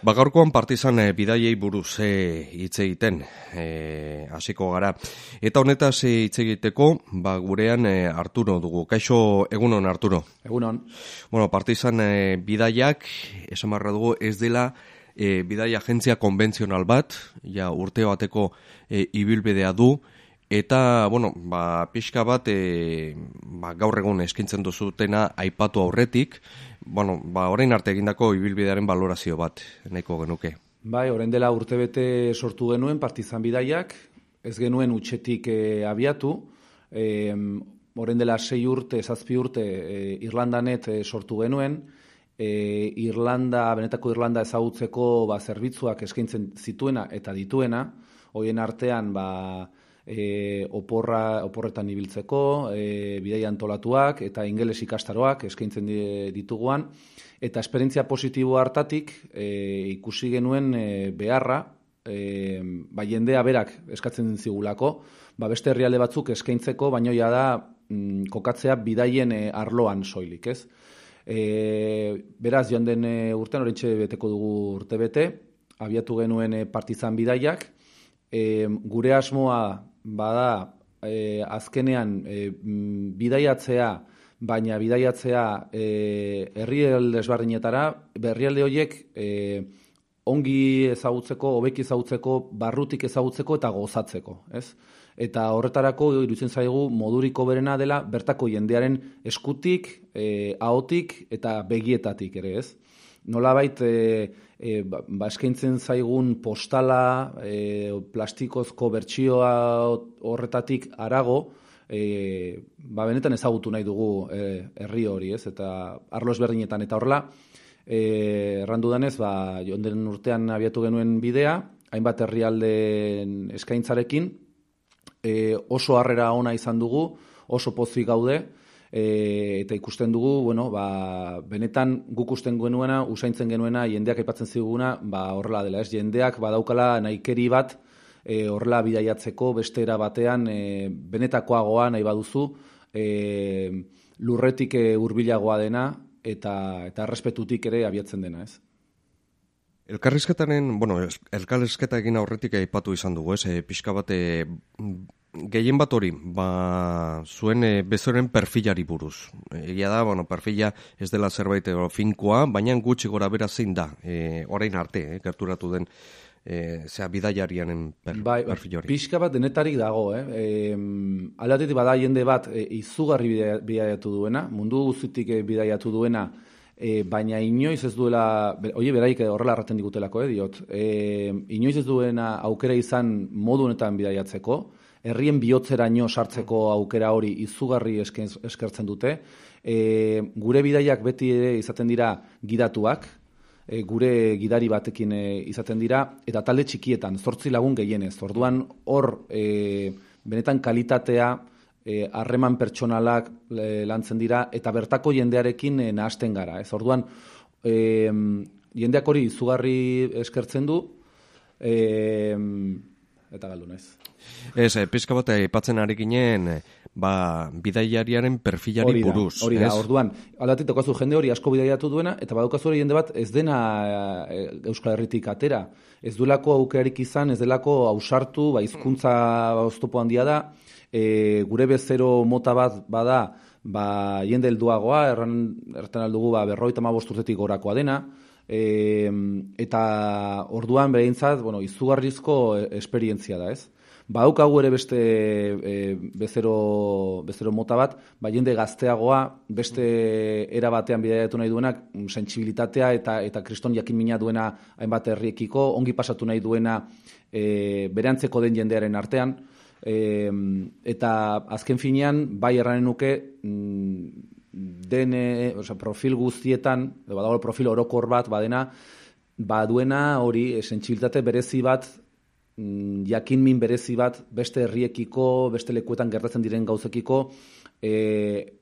Bagarkoan partizan e, bidaiei buruz e, hitz egiten e, hasiko gara. Eta honetaz hitz egiteko, ba, gurean e, Arturo dugu. Kaixo, egunon Arturo? Egunon. Bueno, partizan e, bidaiak, esan barra dugu, ez dela e, bidaia agentzia konbentzional bat, ja urte bateko e, ibilbidea du, Eta, bueno, ba, pixka bat, e, ba, gaur egun eskintzen duzutena aipatu aurretik, bueno, ba, orain arte egindako ibilbidearen valorazio bat, nahiko genuke. Bai, orain dela urtebete sortu genuen partizan bidaiak, ez genuen utxetik e, abiatu, e, orain dela sei urte, zazpi urte, e, Irlandanet e, sortu genuen, e, Irlanda, benetako Irlanda ezagutzeko ba, zerbitzuak eskaintzen zituena eta dituena, hoien artean, ba, e, oporra, oporretan ibiltzeko, e, bidei antolatuak eta ingeles ikastaroak eskaintzen dituguan, eta esperientzia positibo hartatik e, ikusi genuen e, beharra, e, ba, jendea berak eskatzen zigulako, ba, beste herrialde batzuk eskaintzeko, baino ja da mm, kokatzea bidaien e, arloan soilik, ez? E, beraz, joan den e, urtean, horretxe beteko dugu urte bete, abiatu genuen e, partizan bidaiak, e, gure asmoa bada e, azkenean e, bidaiatzea, baina bidaiatzea e, herrialde desbardinetara, berrialde horiek e, ongi ezagutzeko, hobeki ezagutzeko, barrutik ezagutzeko eta gozatzeko, ez? Eta horretarako iruditzen zaigu moduriko berena dela bertako jendearen eskutik, e, ahotik eta begietatik ere, ez? Nolabait e, e, ba, eskaintzen zaigun postala, e, plastikozko bertsioa horretatik arago, e, ba, benetan ezagutu nahi dugu e, herri hori, ez? Eta arlo ezberdinetan eta horrela, e, errandu danez, ba, jonden urtean abiatu genuen bidea, hainbat herrialden eskaintzarekin, e, oso harrera ona izan dugu, oso pozik gaude, e, eta ikusten dugu, bueno, ba, benetan guk usten genuena, usaintzen genuena, jendeak aipatzen ziguna, ba, horrela dela, ez, jendeak badaukala nahikeri bat, e, horrela bidaiatzeko, bestera batean, e, benetakoagoa nahi baduzu, e, lurretik hurbilagoa dena, eta, eta respetutik ere abiatzen dena, ez. Elkarrizketaren, bueno, elkarrizketa egin aurretik aipatu izan dugu, ez, e, pixka bate gehien bat hori, ba, zuen e, bezoren perfilari buruz. Egia da, bueno, perfila ez dela zerbait edo finkoa, baina gutxi gora bera zein da, e, orain arte, e, gerturatu den, e, zera, bidaiarianen per, bai, perfil hori. Pixka bat denetarik dago, eh? E, aldatetik bada jende bat e, izugarri bidaiatu duena, mundu guztitik e, bidaiatu duena, e, baina inoiz ez duela, oie beraik horrela erraten digutelako, eh, diot, e, inoiz ez duena aukera izan modu honetan bidaiatzeko, herrien bihotzeraino sartzeko aukera hori izugarri eskertzen dute. E, gure bidaiak beti ere izaten dira gidatuak, e, gure gidari batekin e, izaten dira, eta talde txikietan, zortzi lagun gehienez. Orduan hor, e, benetan kalitatea, e, harreman pertsonalak e, lantzen dira, eta bertako jendearekin e, nahasten gara. Ez? Orduan, e, jendeak hori izugarri eskertzen du, e, eta galdu naiz. Ez, e, pizka bat aipatzen ari ginen, eh, ba, bidaiariaren perfilari hori buruz. Hori da, orduan, aldatik tokazu jende hori asko bidaiatu duena, eta badukazu hori jende bat ez dena e, Euskal Herritik atera. Ez duelako aukerarik izan, ez delako ausartu, ba, izkuntza oztopo handia da, e, gure bezero mota bat bada, ba, jende helduagoa, erran, erran aldugu, ba, berroita ma bosturtetik gorakoa dena, e, eta orduan behintzat, bueno, izugarrizko esperientzia da, ez? Badaukagu ere beste e, bezero, bezero mota bat, ba, jende gazteagoa, beste era batean bidaiatu nahi duenak, mm, sentsibilitatea eta eta kriston jakin mina duena hainbat herriekiko, ongi pasatu nahi duena e, berantzeko den jendearen artean, e, eta azken finean, bai erranen nuke, mm, den oza, profil guztietan, badago profil orokor bat, badena, baduena hori, sentsibilitate berezi bat Mm, jakin min berezi bat beste herriekiko, beste lekuetan gertatzen diren gauzekiko, e,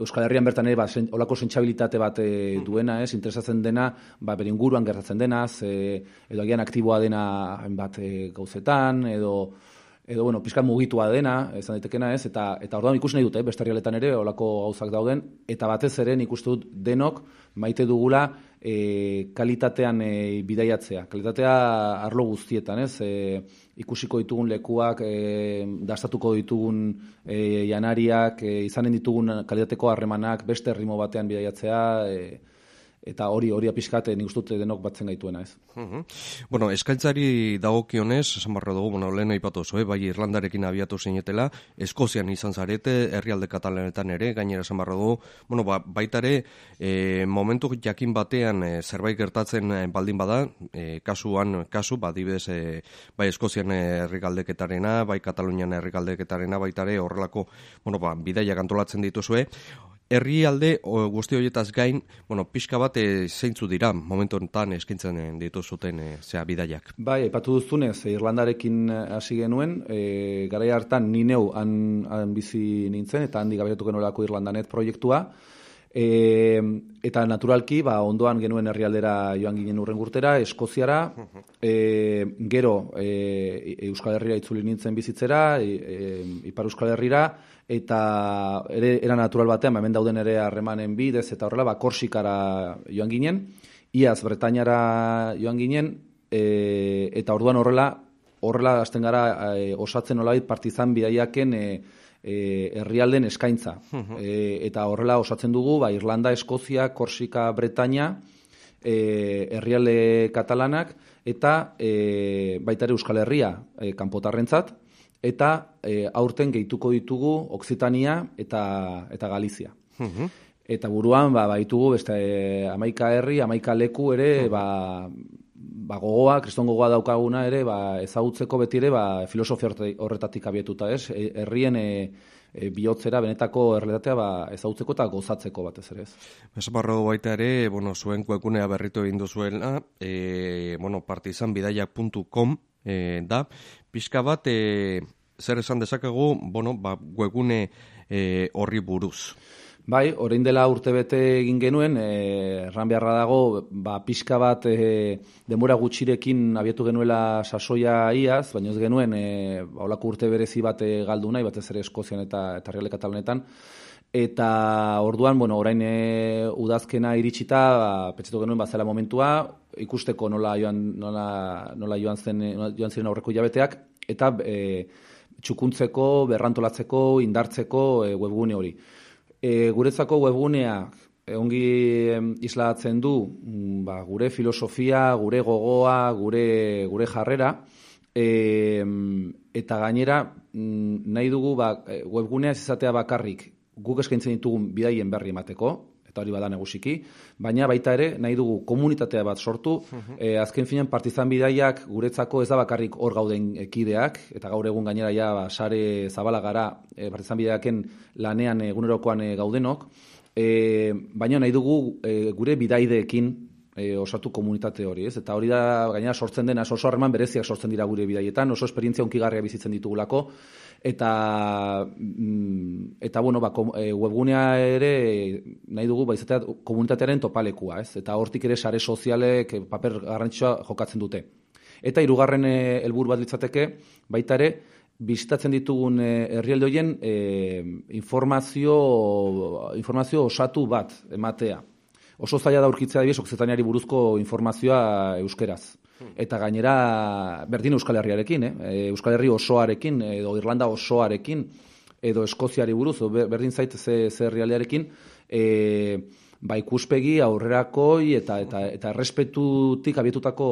Euskal Herrian bertan ere, ba, sen, olako sentsabilitate bat e, duena, ez, interesatzen dena, ba, bere inguruan gertatzen denaz, e, edo agian aktiboa dena bat e, gauzetan, edo, edo bueno, pizkat mugitua dena, esan daitekena ez, eta eta orduan ikusi nahi dute, beste herrialetan ere olako gauzak dauden, eta batez ere nik uste dut denok maite dugula e, kalitatean e, bidaiatzea. Kalitatea arlo guztietan, ez? E, ikusiko ditugun lekuak, e, dastatuko ditugun e, janariak, e, izanen ditugun kalitateko harremanak, beste herrimo batean bidaiatzea, e, eta hori hori apiskate nik uste denok batzen gaituena, ez. Mhm. Bueno, eskaintzari dagokionez, esan barra dugu, bueno, lehen aipatu oso, eh? bai Irlandarekin abiatu zinetela, Eskozian izan zarete, herrialde katalanetan ere, gainera esan barra dugu, bueno, ba, baitare, e, momentu jakin batean e, zerbait gertatzen e, baldin bada, e, kasuan, kasu, ba, dibes, e, bai Eskozian herrigaldeketarena, bai Katalunian herrigaldeketarena, baitare horrelako, bueno, ba, bidaia antolatzen dituzue, herrialde guzti horietaz gain, bueno, pixka bat e, zeintzu dira momentu honetan eskintzen eh, ditu zuten e, zea bidaiak. Bai, epatu duzunez, Irlandarekin hasi genuen, e, garai hartan ni neu han, han bizi nintzen eta handi gabetu genolako Irlandanet proiektua. E, eta naturalki, ba, ondoan genuen herrialdera joan ginen urren gurtera, Eskoziara, e, gero e, Euskal Herria itzuli nintzen bizitzera, e, Ipar Euskal Herrira, eta ere era natural batean hemen dauden ere harremanen bidez eta horrela ba Korsikara joan ginen iaz Bretainara joan ginen e, eta orduan horrela horrela hasten gara e, osatzen nolabait partizan bidaiaken e, e, herrialden eskaintza e, eta horrela osatzen dugu ba Irlanda Eskozia Korsika Bretaina e, herrialde katalanak eta e, baita ere Euskal Herria e, kanpotarrentzat eta e, aurten gehituko ditugu Oksitania eta eta Galizia. Mhm. Eta buruan ba baitugu beste e, amaika herri, amaika leku ere mhm. ba, ba gogoa, kriston gogoa daukaguna ere ba ezagutzeko beti ere ba filosofia horretatik abietuta, ez? E, herrien e, e, bihotzera benetako errealitatea ba ezagutzeko eta gozatzeko batez ere, ez? Esaparro baita ere, bueno, zuen kuekunea berritu egin duzuela, eh bueno, partizanbidaiak.com e, da, pixka bat, e, zer esan dezakegu, bueno, ba, webgune e, horri buruz. Bai, orain dela urte bete egin genuen, e, erran beharra dago, ba, pixka bat e, demora gutxirekin abietu genuela sasoia iaz, baina ez genuen, e, ba, urte berezi bat galdu nahi, batez ere Eskozian eta, eta Reale Katalonetan, eta orduan, bueno, orain e, udazkena iritsita, ba, petxetu genuen bazela momentua, ikusteko nola joan, nola, nola joan, zen, joan ziren aurreko jabeteak, eta e, txukuntzeko, berrantolatzeko, indartzeko e, webgune hori e, guretzako webgunea ongi islatzen du mm, ba, gure filosofia, gure gogoa, gure, gure jarrera, e, eta gainera mm, nahi dugu ba, e, webgunea izatea bakarrik. Guk eskaintzen ditugun bidaien berri emateko, eta hori bada negusiki, baina baita ere nahi dugu komunitatea bat sortu, e, azken finean partizan bidaiak guretzako ez da bakarrik hor gauden ekideak, eta gaur egun gainera ja ba, sare zabala gara e, partizan bidaiaken lanean egunerokoan e, gaudenok, e, baina nahi dugu e, gure bidaideekin e, osatu komunitate hori, ez? Eta hori da gainera sortzen dena oso harreman bereziak sortzen dira gure bidaietan, oso esperientzia onkigarria bizitzen ditugulako eta mm, eta bueno, ba, e, webgunea ere nahi dugu ba izatea komunitatearen topalekua, ez? Eta hortik ere sare sozialek paper garrantzitsua jokatzen dute. Eta hirugarren e, helburu bat litzateke baita ere bizitatzen ditugun e, herrialde hoien e, informazio informazio osatu bat ematea oso zaila da urkitzea dibies okzetaniari buruzko informazioa euskeraz. Eta gainera, berdin Euskal Herriarekin, eh? E, Euskal Herri osoarekin, edo Irlanda osoarekin, edo Eskoziari buruz, berdin zait ze, ze herrialdearekin, e, ba ikuspegi aurrerakoi eta eta eta errespetutik abietutako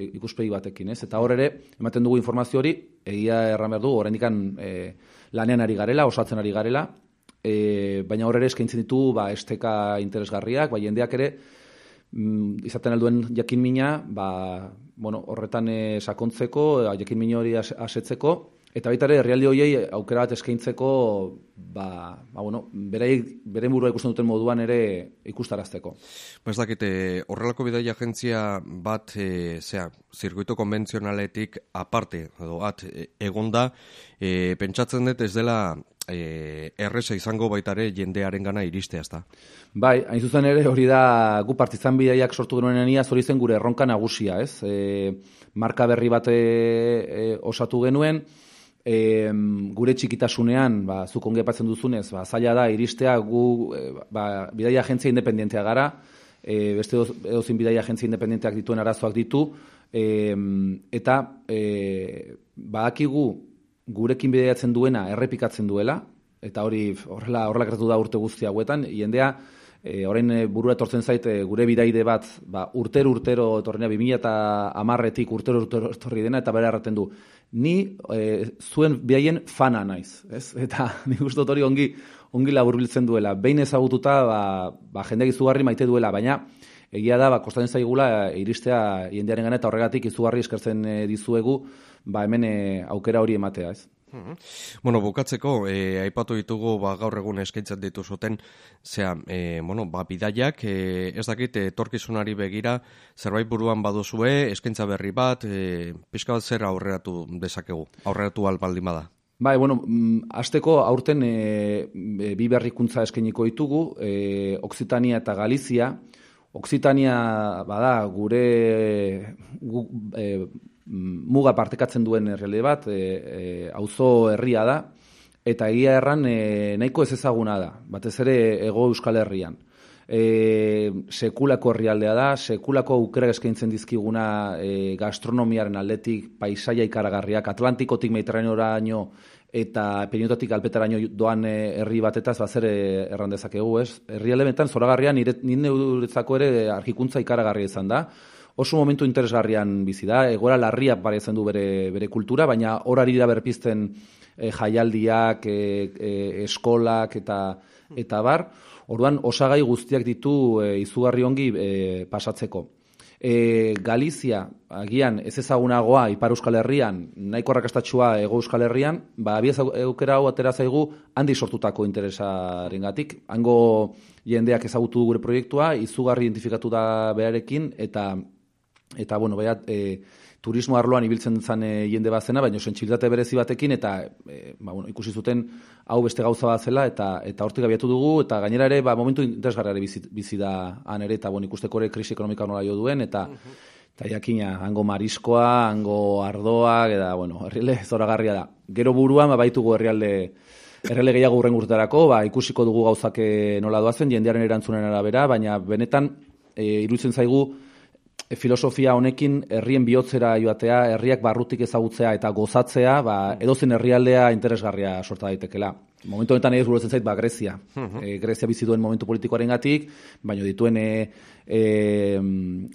ikuspegi batekin, ez? Eta hor ere ematen dugu informazio hori, egia erran behar du, oraindikan e, lanean ari garela, osatzen ari garela, e, baina horre eskaintzen ditu ba, esteka interesgarriak, ba, jendeak ere mm, izaten alduen jakin mina, ba, bueno, horretan e, sakontzeko, jakin min hori asetzeko, Eta baita ere, herrialde horiei aukera bat eskaintzeko, ba, ba bueno, berei, bere burua ikusten duten moduan ere ikustarazteko. Ba ez dakite, horrelako bidai agentzia bat, e, zera, zirkuito konbentzionaletik aparte, edo, at, e, egonda, e, pentsatzen dut ez dela e, erresa izango baitare jendearen gana iristea, ezta? Bai, hain zuzen ere, hori da, gu partizan bidaiak sortu genuen enia, hori zen gure erronka nagusia, ez? E, marka berri bate e, osatu genuen, e, gure txikitasunean, ba, zuk onge duzunez, ba, zaila da, iristea gu, e, ba, bidaia agentzia independentea gara, e, beste edozin bidaia agentzia independenteak dituen arazoak ditu, e, eta e, badakigu gurekin bidaiatzen duena errepikatzen duela, eta hori horrela horrela gertatu da urte guzti hauetan, jendea e, orain e, burua etortzen zait e, gure bidaide bat, ba, urtero urtero etorrena 2010etik urtero urtero etorri dena eta bere erraten du. Ni e, zuen bidaien fana naiz, ez? Eta nik uste hori ongi ongi laburbiltzen duela. Behin ezagututa, ba, ba jendeak izugarri maite duela, baina egia da, ba, kostatzen zaigula iristea jendearen gana eta horregatik izugarri eskertzen dizuegu, ba, hemen aukera hori ematea, ez? Bueno, bukatzeko, e, aipatu ditugu ba, gaur egun eskaintzen ditu zuten, zea, e, bueno, ba, bidaiak, e, ez dakit, etorkizunari begira, zerbait buruan baduzue, eskaintza berri bat, e, pixka bat zer aurreratu dezakegu, aurreratu albaldin bada? Bai, bueno, mm, azteko aurten e, bi berrikuntza eskainiko ditugu, e, Oksitania eta Galizia. Oksitania, bada, gure gu, e, muga partekatzen duen herrialde bat, e, e, auzo herria da, eta egia erran e, nahiko ez ezaguna da, batez ere ego euskal herrian. E, sekulako herrialdea da, sekulako aukera eskaintzen dizkiguna e, gastronomiaren aldetik, paisaia ikaragarriak, Atlantikotik Mediterraneoraino eta Peniotatik Alpetaraino doan e, herri batetaz bazer e, erran dezakegu, ez? Herri aldemetan, zoragarrian, nire, nire ere argikuntza ikaragarria izan da, oso momentu interesgarrian bizi da, egora larria parezen du bere, bere kultura, baina horari da berpizten e, jaialdiak, e, eskolak eta, eta bar, orduan osagai guztiak ditu e, izugarri ongi e, pasatzeko. E, Galizia, agian, ez ezagunagoa, Ipar Euskal Herrian, nahiko rakastatxua Ego Euskal Herrian, ba, abiez eukera hau atera zaigu, handi sortutako interesaren gatik. Hango jendeak ezagutu gure proiektua, izugarri identifikatu da beharekin, eta eta bueno, baiat, e, turismo arloan ibiltzen zen e, jende bat zena, baina sentsibilitate berezi batekin, eta e, ba, bueno, ikusi zuten hau beste gauza bat zela, eta eta hortik abiatu dugu, eta gainera ere, ba, momentu interesgarra bizi, bizi da han ere, eta bon, ikusteko ere krisi ekonomika nola jo duen, eta Eta jakina, hango mariskoa, hango ardoak, eta, bueno, herrialde zoragarria da. Gero buruan, ba, baitugu herrialde, herrialde gehiago urren urterako, ba, ikusiko dugu gauzak nola doazen, jendearen erantzunen arabera, baina benetan, e, iruditzen zaigu, filosofia honekin herrien bihotzera joatea, herriak barrutik ezagutzea eta gozatzea, ba, edozen herrialdea interesgarria sorta daitekela. Momentu honetan ez guretzen zait, ba, Grezia. Mhm. E, Grezia bizi duen momentu politikoaren gatik, baina dituen e, e,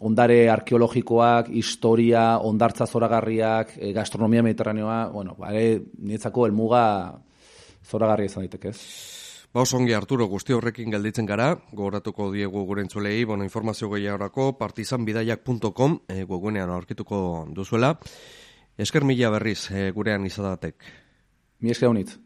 ondare arkeologikoak, historia, ondartza zoragarriak, e, gastronomia mediterraneoa, bueno, ba, e, nietzako elmuga zoragarria izan daiteke ez. Ba, osongi Arturo, guzti horrekin gelditzen gara, gogoratuko diegu gure entzulei, bueno, informazio gehiagorako partizanbidaiak.com e, gogunean aurkituko duzuela. Esker mila berriz e, gurean izadatek. Mi esker honit.